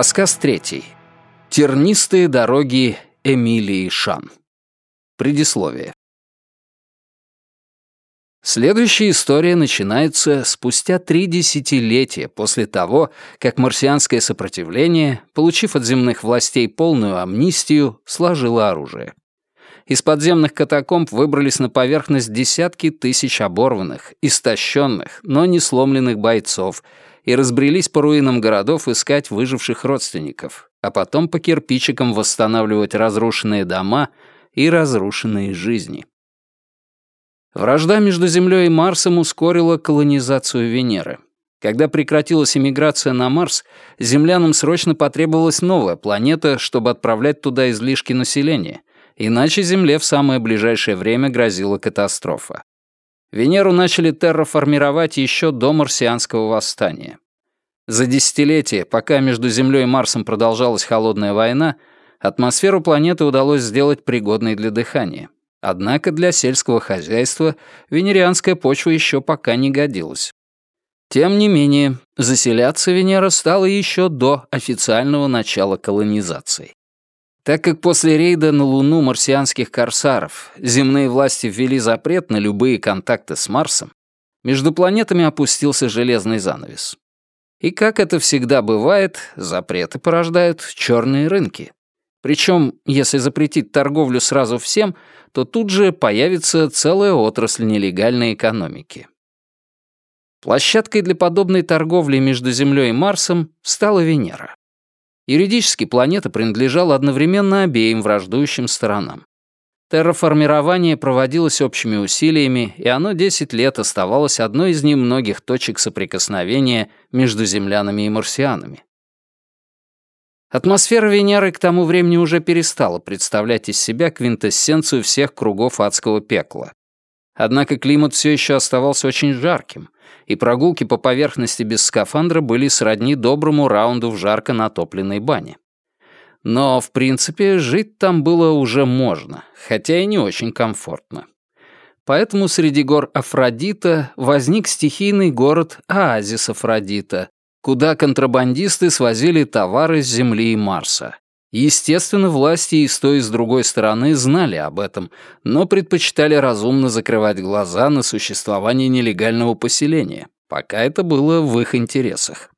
Рассказ третий. Тернистые дороги Эмилии Шан. Предисловие. Следующая история начинается спустя три десятилетия после того, как марсианское сопротивление, получив от земных властей полную амнистию, сложило оружие. Из подземных катакомб выбрались на поверхность десятки тысяч оборванных, истощенных, но не сломленных бойцов и разбрелись по руинам городов искать выживших родственников, а потом по кирпичикам восстанавливать разрушенные дома и разрушенные жизни. Вражда между Землей и Марсом ускорила колонизацию Венеры. Когда прекратилась эмиграция на Марс, землянам срочно потребовалась новая планета, чтобы отправлять туда излишки населения, иначе Земле в самое ближайшее время грозила катастрофа. Венеру начали терраформировать еще до марсианского восстания. За десятилетия, пока между Землей и Марсом продолжалась холодная война, атмосферу планеты удалось сделать пригодной для дыхания. Однако для сельского хозяйства венерианская почва еще пока не годилась. Тем не менее, заселяться Венера стала еще до официального начала колонизации. Так как после рейда на Луну марсианских корсаров земные власти ввели запрет на любые контакты с Марсом, между планетами опустился железный занавес. И как это всегда бывает, запреты порождают черные рынки. Причем, если запретить торговлю сразу всем, то тут же появится целая отрасль нелегальной экономики. Площадкой для подобной торговли между Землей и Марсом стала Венера. Юридически планета принадлежала одновременно обеим враждующим сторонам. Терраформирование проводилось общими усилиями, и оно 10 лет оставалось одной из немногих точек соприкосновения между землянами и марсианами. Атмосфера Венеры к тому времени уже перестала представлять из себя квинтэссенцию всех кругов адского пекла. Однако климат все еще оставался очень жарким, и прогулки по поверхности без скафандра были сродни доброму раунду в жарко натопленной бане. Но, в принципе, жить там было уже можно, хотя и не очень комфортно. Поэтому среди гор Афродита возник стихийный город Оазис Афродита, куда контрабандисты свозили товары с Земли и Марса. Естественно, власти и с той, и с другой стороны знали об этом, но предпочитали разумно закрывать глаза на существование нелегального поселения, пока это было в их интересах.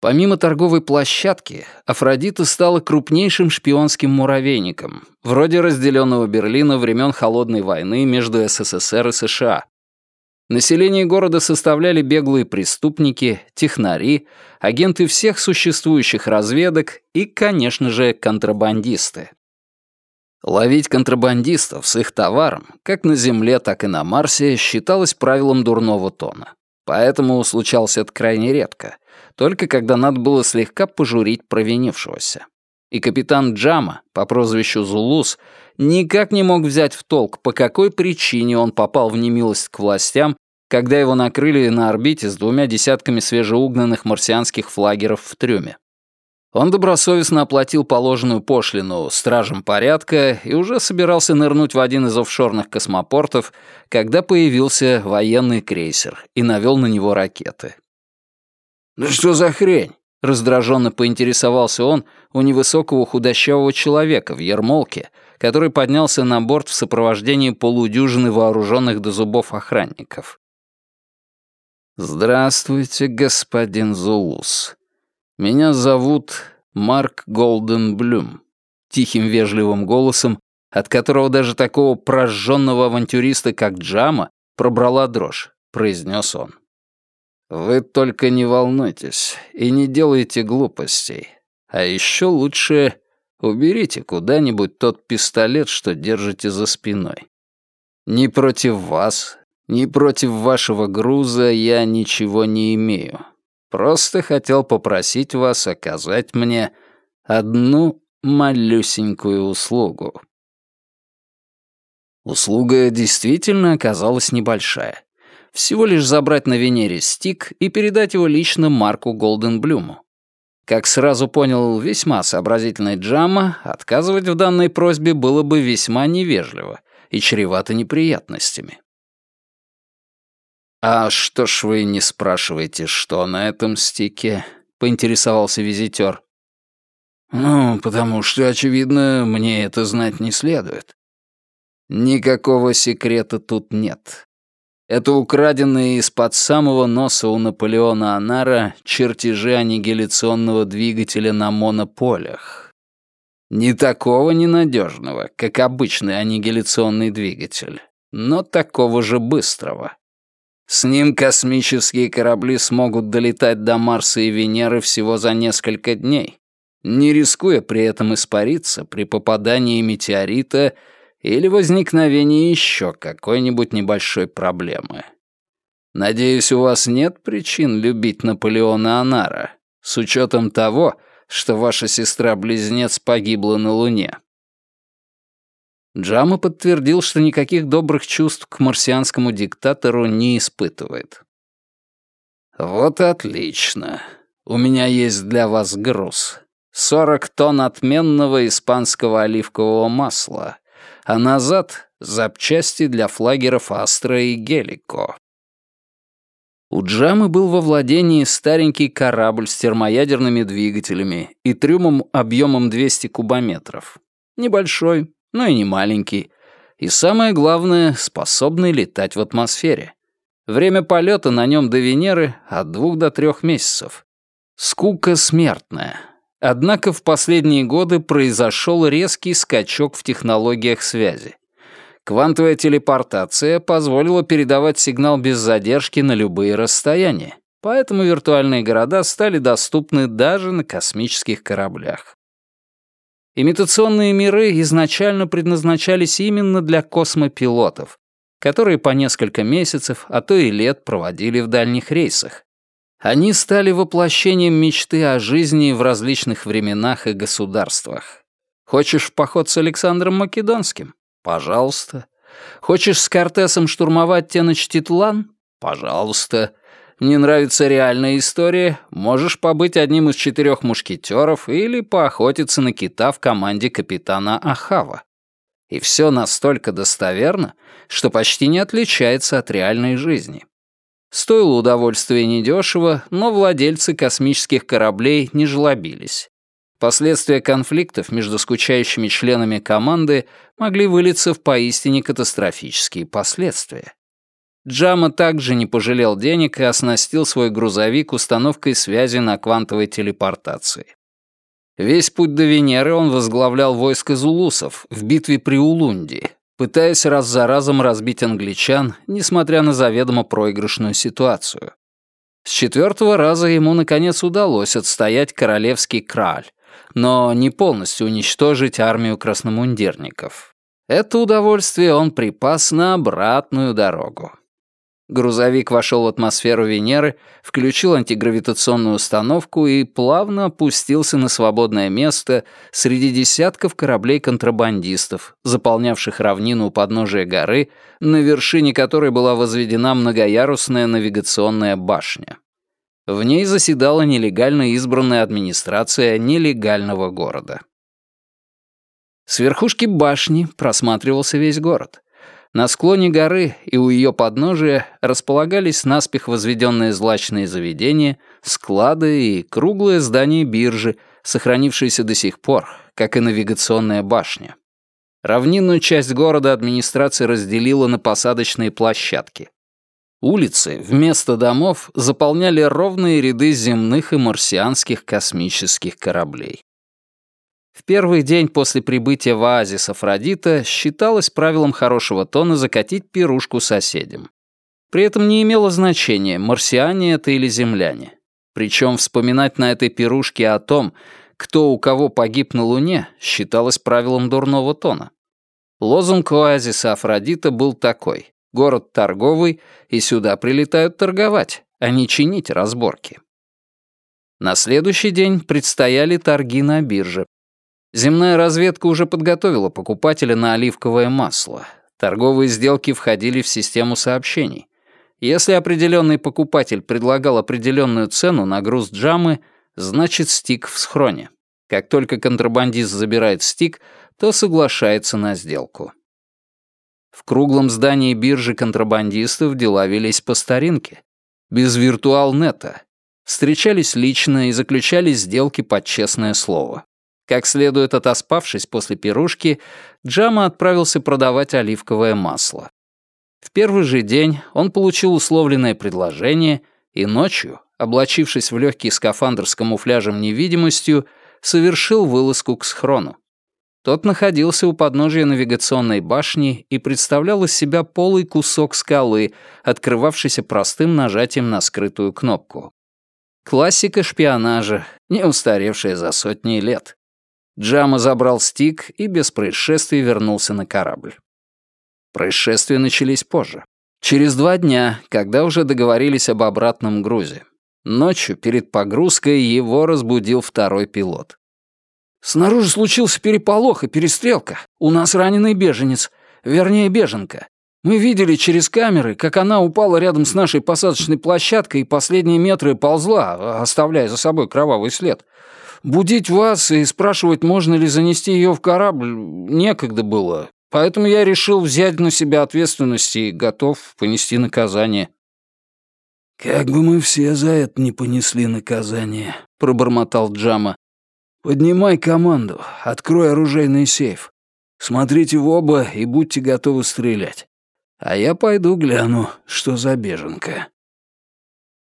Помимо торговой площадки, Афродита стала крупнейшим шпионским муравейником, вроде разделенного Берлина времен Холодной войны между СССР и США, Население города составляли беглые преступники, технари, агенты всех существующих разведок и, конечно же, контрабандисты. Ловить контрабандистов с их товаром, как на Земле, так и на Марсе, считалось правилом дурного тона. Поэтому случался это крайне редко, только когда надо было слегка пожурить провинившегося. И капитан Джама, по прозвищу Зулус, никак не мог взять в толк, по какой причине он попал в немилость к властям, когда его накрыли на орбите с двумя десятками свежеугнанных марсианских флагеров в трюме. Он добросовестно оплатил положенную пошлину стражам порядка и уже собирался нырнуть в один из офшорных космопортов, когда появился военный крейсер и навел на него ракеты. «Ну что за хрень?» — раздраженно поинтересовался он у невысокого худощавого человека в ермолке, который поднялся на борт в сопровождении полудюжины вооруженных до зубов охранников. «Здравствуйте, господин Зулус. Меня зовут Марк Голденблюм», — тихим вежливым голосом, от которого даже такого прожженного авантюриста, как Джама, пробрала дрожь, произнес он. «Вы только не волнуйтесь и не делайте глупостей. А еще лучше Уберите куда-нибудь тот пистолет, что держите за спиной. Ни против вас, ни против вашего груза я ничего не имею. Просто хотел попросить вас оказать мне одну малюсенькую услугу. Услуга действительно оказалась небольшая. Всего лишь забрать на Венере стик и передать его лично Марку Голденблюму. Как сразу понял весьма сообразительный Джама, отказывать в данной просьбе было бы весьма невежливо и чревато неприятностями. «А что ж вы не спрашиваете, что на этом стике?» — поинтересовался визитер. «Ну, потому что, очевидно, мне это знать не следует». Никакого секрета тут нет. Это украденные из-под самого носа у Наполеона Анара чертежи аннигиляционного двигателя на монополях. Не такого ненадежного, как обычный аннигиляционный двигатель, но такого же быстрого. С ним космические корабли смогут долетать до Марса и Венеры всего за несколько дней, не рискуя при этом испариться при попадании метеорита или возникновении еще какой-нибудь небольшой проблемы. Надеюсь, у вас нет причин любить Наполеона Анара, с учетом того, что ваша сестра-близнец погибла на Луне. Джама подтвердил, что никаких добрых чувств к марсианскому диктатору не испытывает. «Вот отлично. У меня есть для вас груз. Сорок тонн отменного испанского оливкового масла, а назад — запчасти для флагеров Астра и Гелико». У Джамы был во владении старенький корабль с термоядерными двигателями и трюмом объемом 200 кубометров. Небольшой, но и не маленький. И самое главное, способный летать в атмосфере. Время полета на нем до Венеры от двух до трех месяцев. Скука смертная. Однако в последние годы произошел резкий скачок в технологиях связи. Квантовая телепортация позволила передавать сигнал без задержки на любые расстояния, поэтому виртуальные города стали доступны даже на космических кораблях. Имитационные миры изначально предназначались именно для космопилотов, которые по несколько месяцев, а то и лет проводили в дальних рейсах. Они стали воплощением мечты о жизни в различных временах и государствах. Хочешь в поход с Александром Македонским? Пожалуйста. Хочешь с Кортесом штурмовать Теночтитлан? Пожалуйста не нравится реальная история, можешь побыть одним из четырех мушкетеров или поохотиться на кита в команде капитана Ахава. И все настолько достоверно, что почти не отличается от реальной жизни. Стоило удовольствие недешево, но владельцы космических кораблей не жлобились. Последствия конфликтов между скучающими членами команды могли вылиться в поистине катастрофические последствия. Джама также не пожалел денег и оснастил свой грузовик установкой связи на квантовой телепортации. Весь путь до Венеры он возглавлял войско зулусов в битве при Улунди, пытаясь раз за разом разбить англичан, несмотря на заведомо проигрышную ситуацию. С четвертого раза ему, наконец, удалось отстоять королевский краль, но не полностью уничтожить армию красномундирников. Это удовольствие он припас на обратную дорогу. Грузовик вошел в атмосферу Венеры, включил антигравитационную установку и плавно опустился на свободное место среди десятков кораблей-контрабандистов, заполнявших равнину у подножия горы, на вершине которой была возведена многоярусная навигационная башня. В ней заседала нелегально избранная администрация нелегального города. С верхушки башни просматривался весь город — на склоне горы и у ее подножия располагались наспех возведенные злачные заведения, склады и круглое здание биржи, сохранившееся до сих пор, как и навигационная башня. Равнинную часть города администрация разделила на посадочные площадки. Улицы вместо домов заполняли ровные ряды земных и марсианских космических кораблей. В первый день после прибытия в оазис Афродита считалось правилом хорошего тона закатить пирушку соседям. При этом не имело значения, марсиане это или земляне. Причем вспоминать на этой пирушке о том, кто у кого погиб на Луне, считалось правилом дурного тона. Лозунг оазиса Афродита был такой «Город торговый, и сюда прилетают торговать, а не чинить разборки». На следующий день предстояли торги на бирже, Земная разведка уже подготовила покупателя на оливковое масло. Торговые сделки входили в систему сообщений. Если определенный покупатель предлагал определенную цену на груз джамы, значит стик в схроне. Как только контрабандист забирает стик, то соглашается на сделку. В круглом здании биржи контрабандистов дела велись по старинке. Без виртуал-нета. Встречались лично и заключали сделки под честное слово. Как следует отоспавшись после пирушки, Джама отправился продавать оливковое масло. В первый же день он получил условленное предложение и ночью, облачившись в легкий скафандр с камуфляжем невидимостью, совершил вылазку к схрону. Тот находился у подножия навигационной башни и представлял из себя полый кусок скалы, открывавшийся простым нажатием на скрытую кнопку. Классика шпионажа, не устаревшая за сотни лет. Джама забрал стик и без происшествий вернулся на корабль. Происшествия начались позже. Через два дня, когда уже договорились об обратном грузе. Ночью, перед погрузкой, его разбудил второй пилот. «Снаружи случился переполох и перестрелка. У нас раненый беженец. Вернее, беженка. Мы видели через камеры, как она упала рядом с нашей посадочной площадкой и последние метры ползла, оставляя за собой кровавый след. Будить вас и спрашивать, можно ли занести ее в корабль, некогда было. Поэтому я решил взять на себя ответственность и готов понести наказание». «Как бы мы все за это не понесли наказание», — пробормотал Джама. «Поднимай команду, открой оружейный сейф. Смотрите в оба и будьте готовы стрелять. А я пойду гляну, что за беженка».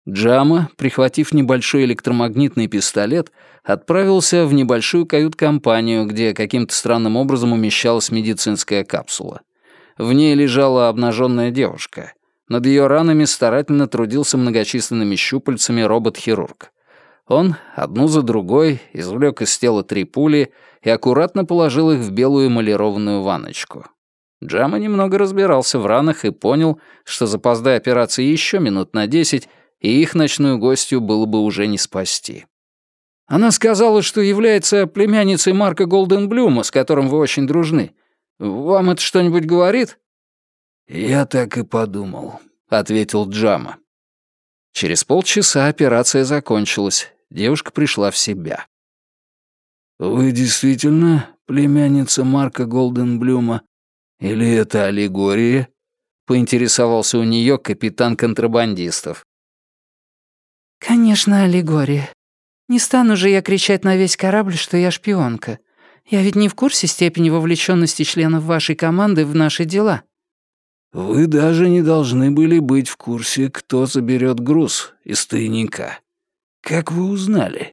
Джама, прихватив небольшой электромагнитный пистолет, отправился в небольшую кают-компанию, где каким-то странным образом умещалась медицинская капсула. В ней лежала обнаженная девушка. Над ее ранами старательно трудился многочисленными щупальцами робот-хирург. Он, одну за другой, извлек из тела три пули и аккуратно положил их в белую эмалированную ванночку. Джама немного разбирался в ранах и понял, что запоздая операции еще минут на десять, и их ночную гостью было бы уже не спасти. Она сказала, что является племянницей Марка Голденблюма, с которым вы очень дружны. Вам это что-нибудь говорит?» «Я так и подумал», — ответил Джама. Через полчаса операция закончилась. Девушка пришла в себя. «Вы действительно племянница Марка Голденблюма? Или это аллегория?» — поинтересовался у нее капитан контрабандистов. «Конечно, аллегория. Не стану же я кричать на весь корабль, что я шпионка. Я ведь не в курсе степени вовлеченности членов вашей команды в наши дела». «Вы даже не должны были быть в курсе, кто заберет груз из тайника. Как вы узнали?»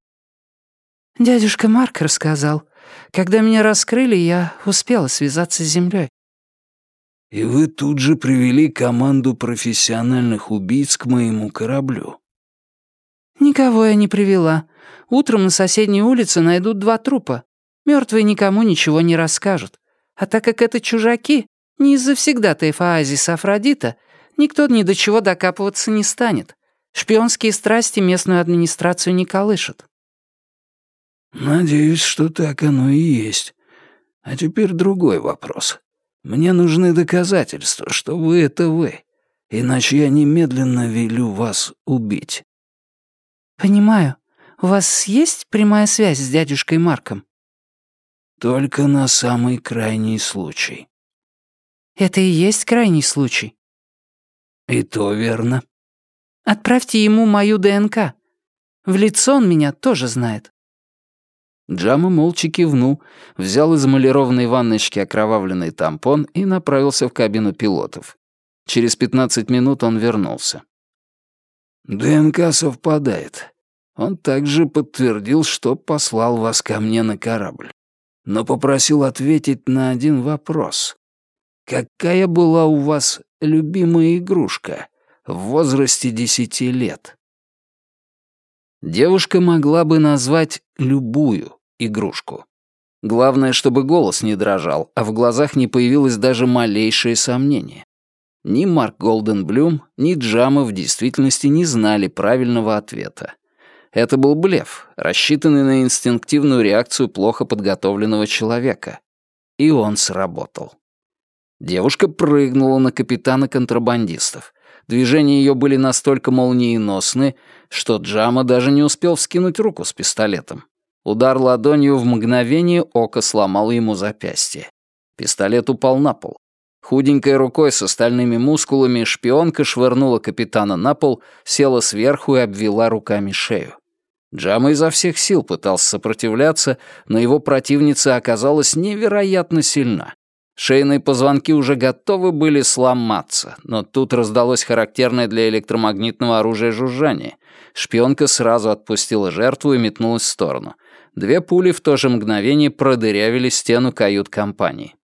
«Дядюшка Марк рассказал. Когда меня раскрыли, я успела связаться с землей. «И вы тут же привели команду профессиональных убийц к моему кораблю?» «Никого я не привела. Утром на соседней улице найдут два трупа. Мертвые никому ничего не расскажут. А так как это чужаки, не из-за всегда-то оазиса Афродита, никто ни до чего докапываться не станет. Шпионские страсти местную администрацию не колышут». «Надеюсь, что так оно и есть. А теперь другой вопрос. Мне нужны доказательства, что вы — это вы, иначе я немедленно велю вас убить». «Понимаю. У вас есть прямая связь с дядюшкой Марком?» «Только на самый крайний случай». «Это и есть крайний случай?» «И то верно». «Отправьте ему мою ДНК. В лицо он меня тоже знает». Джама молча кивнул, взял из эмалированной ванночки окровавленный тампон и направился в кабину пилотов. Через 15 минут он вернулся. ДНК совпадает. Он также подтвердил, что послал вас ко мне на корабль. Но попросил ответить на один вопрос. Какая была у вас любимая игрушка в возрасте десяти лет? Девушка могла бы назвать любую игрушку. Главное, чтобы голос не дрожал, а в глазах не появилось даже малейшее сомнение. Ни Марк Голденблюм, ни Джама в действительности не знали правильного ответа. Это был блеф, рассчитанный на инстинктивную реакцию плохо подготовленного человека. И он сработал. Девушка прыгнула на капитана контрабандистов. Движения ее были настолько молниеносны, что Джама даже не успел вскинуть руку с пистолетом. Удар ладонью в мгновение ока сломал ему запястье. Пистолет упал на пол. Худенькой рукой с остальными мускулами шпионка швырнула капитана на пол, села сверху и обвела руками шею. Джама изо всех сил пытался сопротивляться, но его противница оказалась невероятно сильна. Шейные позвонки уже готовы были сломаться, но тут раздалось характерное для электромагнитного оружия жужжание. Шпионка сразу отпустила жертву и метнулась в сторону. Две пули в то же мгновение продырявили стену кают-компании.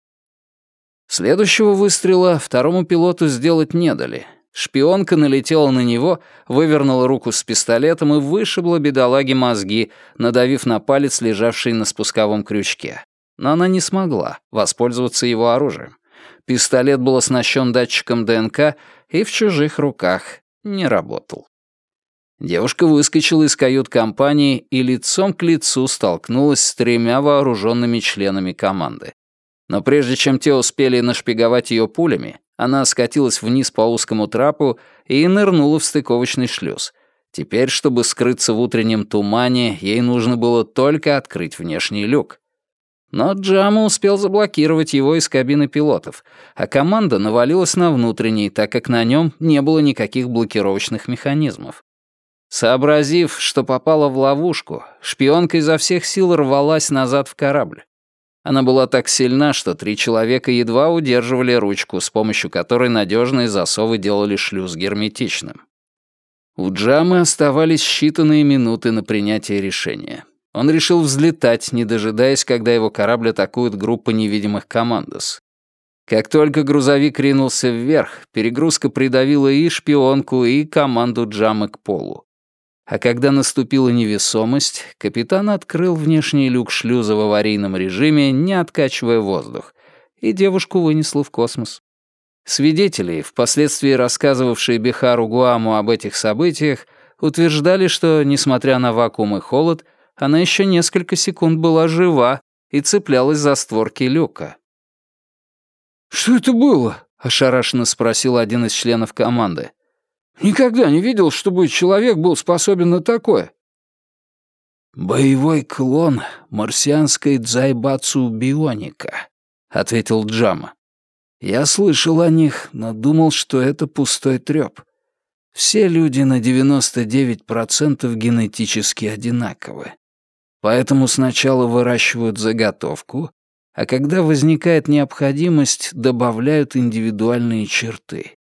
Следующего выстрела второму пилоту сделать не дали. Шпионка налетела на него, вывернула руку с пистолетом и вышибла бедолаге мозги, надавив на палец, лежавший на спусковом крючке. Но она не смогла воспользоваться его оружием. Пистолет был оснащен датчиком ДНК и в чужих руках не работал. Девушка выскочила из кают-компании и лицом к лицу столкнулась с тремя вооруженными членами команды. Но прежде чем те успели нашпиговать ее пулями, она скатилась вниз по узкому трапу и нырнула в стыковочный шлюз. Теперь, чтобы скрыться в утреннем тумане, ей нужно было только открыть внешний люк. Но Джама успел заблокировать его из кабины пилотов, а команда навалилась на внутренний, так как на нем не было никаких блокировочных механизмов. Сообразив, что попала в ловушку, шпионка изо всех сил рвалась назад в корабль. Она была так сильна, что три человека едва удерживали ручку, с помощью которой надежные засовы делали шлюз герметичным. У Джамы оставались считанные минуты на принятие решения. Он решил взлетать, не дожидаясь, когда его корабль атакует группа невидимых командос. Как только грузовик ринулся вверх, перегрузка придавила и шпионку, и команду Джамы к полу. А когда наступила невесомость, капитан открыл внешний люк шлюза в аварийном режиме, не откачивая воздух, и девушку вынесло в космос. Свидетели, впоследствии рассказывавшие Бихару Гуаму об этих событиях, утверждали, что, несмотря на вакуум и холод, она еще несколько секунд была жива и цеплялась за створки люка. «Что это было?» — ошарашенно спросил один из членов команды. Никогда не видел, чтобы человек был способен на такое. «Боевой клон марсианской дзайбацу бионика», — ответил Джама. «Я слышал о них, но думал, что это пустой трёп. Все люди на 99% генетически одинаковы. Поэтому сначала выращивают заготовку, а когда возникает необходимость, добавляют индивидуальные черты.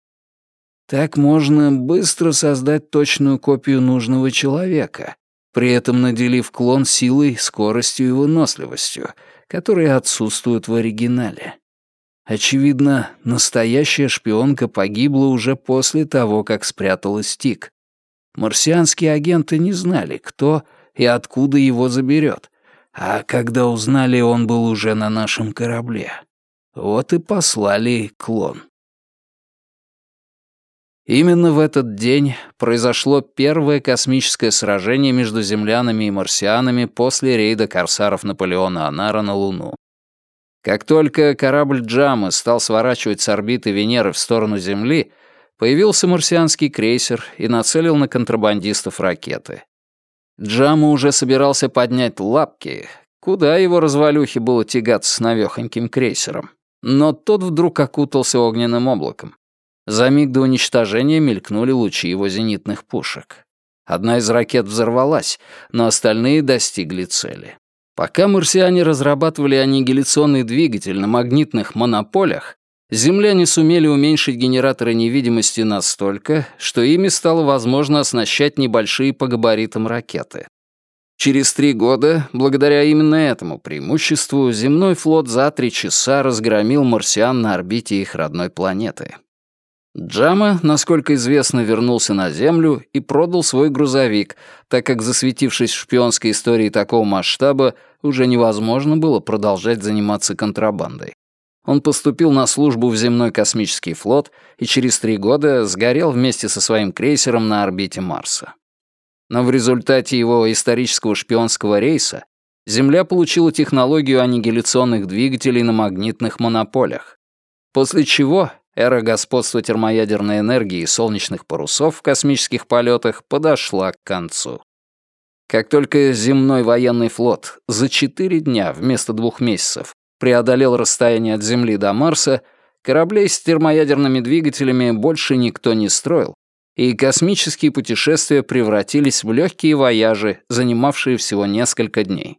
Так можно быстро создать точную копию нужного человека, при этом наделив клон силой, скоростью и выносливостью, которые отсутствуют в оригинале. Очевидно, настоящая шпионка погибла уже после того, как спряталась Тик. Марсианские агенты не знали, кто и откуда его заберет, а когда узнали, он был уже на нашем корабле. Вот и послали клон. Именно в этот день произошло первое космическое сражение между землянами и марсианами после рейда корсаров Наполеона Анара на Луну. Как только корабль Джамы стал сворачивать с орбиты Венеры в сторону Земли, появился марсианский крейсер и нацелил на контрабандистов ракеты. Джама уже собирался поднять лапки, куда его развалюхе было тягаться с навёхоньким крейсером. Но тот вдруг окутался огненным облаком. За миг до уничтожения мелькнули лучи его зенитных пушек. Одна из ракет взорвалась, но остальные достигли цели. Пока марсиане разрабатывали аннигиляционный двигатель на магнитных монополях, земляне сумели уменьшить генераторы невидимости настолько, что ими стало возможно оснащать небольшие по габаритам ракеты. Через три года, благодаря именно этому преимуществу, земной флот за три часа разгромил марсиан на орбите их родной планеты. Джама, насколько известно, вернулся на Землю и продал свой грузовик, так как, засветившись в шпионской истории такого масштаба, уже невозможно было продолжать заниматься контрабандой. Он поступил на службу в земной космический флот и через три года сгорел вместе со своим крейсером на орбите Марса. Но в результате его исторического шпионского рейса Земля получила технологию аннигиляционных двигателей на магнитных монополях, после чего эра господства термоядерной энергии и солнечных парусов в космических полетах подошла к концу. Как только земной военный флот за четыре дня вместо двух месяцев преодолел расстояние от Земли до Марса, кораблей с термоядерными двигателями больше никто не строил, и космические путешествия превратились в легкие вояжи, занимавшие всего несколько дней.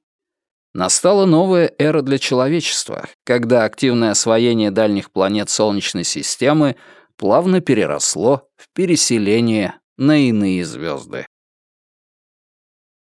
Настала новая эра для человечества, когда активное освоение дальних планет Солнечной системы плавно переросло в переселение на иные звезды.